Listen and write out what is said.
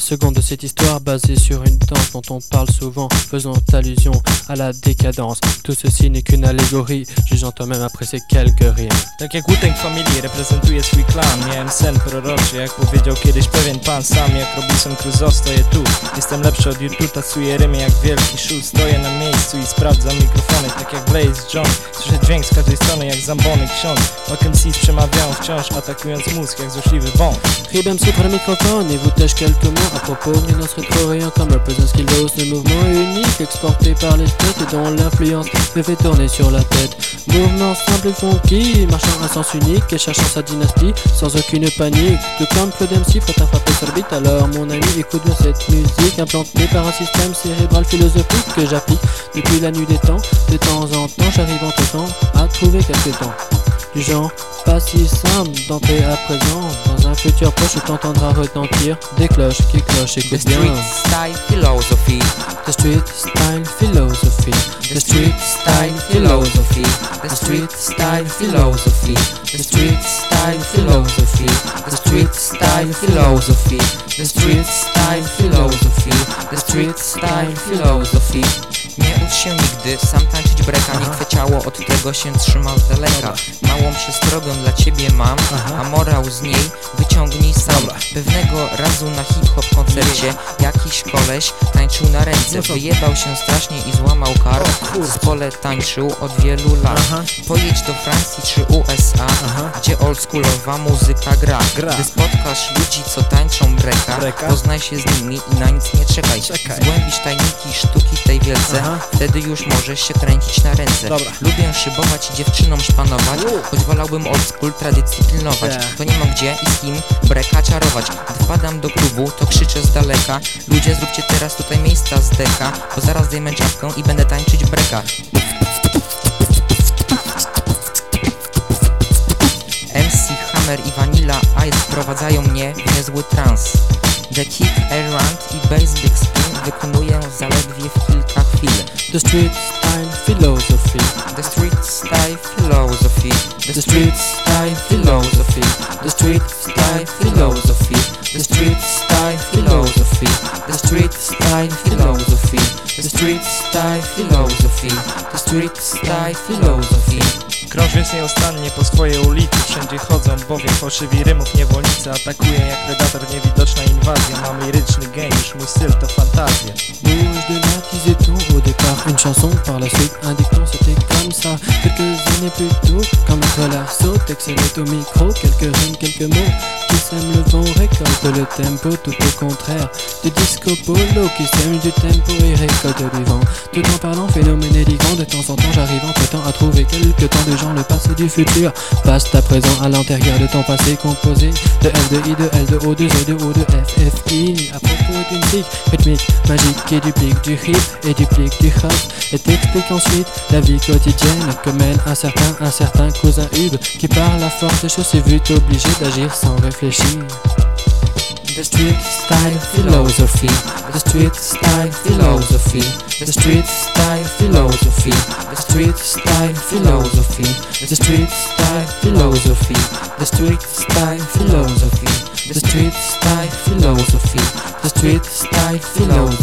La seconde de cette histoire basée sur une danse dont on parle souvent, faisant allusion à la décadence. Tout ceci n'est qu'une allégorie, jugeant toi-même après ces quelques rimes. Tak jak łutęg familii reprezentuje swój klan Miałem sen proroczy, jak powiedział kiedyś pewien pan Sam jak Robinson Crusoe stoję tu. Jestem lepszy od YouTube, tasuję rymy jak wielki szul Stoję na miejscu i sprawdzam mikrofony Tak jak Blaze John Słyszę dźwięk z każdej strony jak zambony ksiądz Okiem Seas przemawiają wciąż atakując mózg jak złośliwy souffre le microphone et vous tâche quelques mots à propos d'une danse rétro comme représente skill ce mouvement unique exporté par les têtes et dont l'influence me fait tourner sur la tête. Mouvement simple et funky, marchant à sens unique et cherchant sa dynastie sans aucune panique. Tout comme Claude MC faut frapper sur le beat, alors mon ami écoute bien cette musique implantée par un système cérébral philosophique que j'applique depuis la nuit des temps. De temps en temps, j'arrive entre temps à trouver quelques temps du genre pas si simple d'entrer à présent dans un futur proche où t'entendras retentir des cloches qui clochent écoute The bien street style philosophy. The street style philosophy The street style philosophy. The street style philosophy. The street style philosophy. The street style philosophy. The street style philosophy. The street style philosophy. Nie ucz się nigdy sam tańczyć breka. Nie chwyciało od tego się trzymał z daleka. Małą przestrogę dla ciebie mam A morał z niej wyciągnij sam. Pewnego razu na hip-hop koncercie Jakiś koleś tańczył na ręce. Wyjebał się strasznie i złamał kark. W zespole tańczył od wielu lat. Pojedź do Francji czy USA Gdzie oldschoolowa muzyka gra. Gdy spotkasz ludzi co tańczą breka. Poznaj się z nimi i na nic nie czekaj. Zgłębisz tajniki sztuki tej wielce. Wtedy już możesz się kręcić na ręce. Dobra. Lubię szybować i dziewczynom szpanować. Choć wolałbym old school tradycji pilnować Yeah. To nie mam gdzie i z kim breka czarować. Gdy wpadam do klubu to krzyczę z daleka. Ludzie zróbcie teraz tutaj miejsca z deka Bo zaraz zdejmę czapkę i będę tańczyć breka. MC Hammer i Vanilla Ice wprowadzają mnie w niezły trans. The kick, around i bass big spin wykonuję zaledwie w kilka philosophy. The streets style philosophy. The street style philosophy. The street style philosophy. The street style philosophy. The street style philosophy. The street style philosophy. The street style philosophy. The street style philosophy. Krążysz nieustannie po swojej ulicy Wszędzie chodzą bowiem fałszywi rymów niewolnicy Atakuje jak predator niewidoczna inwazja Mam liryczny geniusz, mój styl to fantazja excellait au micro, quelques rimes, quelques mots. Qui sème le vent récolte le tempo, tout au contraire. Du disco polo qui sème du tempo et récolte du vent. Tout en parlant phénomène élégant, de temps en temps j'arrive entre temps à trouver quelques temps de gens, le passé du futur. Passe à présent à l'intérieur de ton passé composé de L, de I, de L, de O, de Z, de O, de F, F, I. Musique rythmique, magique qui duplique du hip et duplique du hop et t'explique ensuite la vie quotidienne que mène un certain, un certain cousin Hub qui par la force des choses s'est vu obligé d'agir sans réfléchir. The street style philosophy, the street style philosophy, the street style philosophy, the street style philosophy, the street style philosophy, the street style philosophy, the street style philosophy, street style philosophy.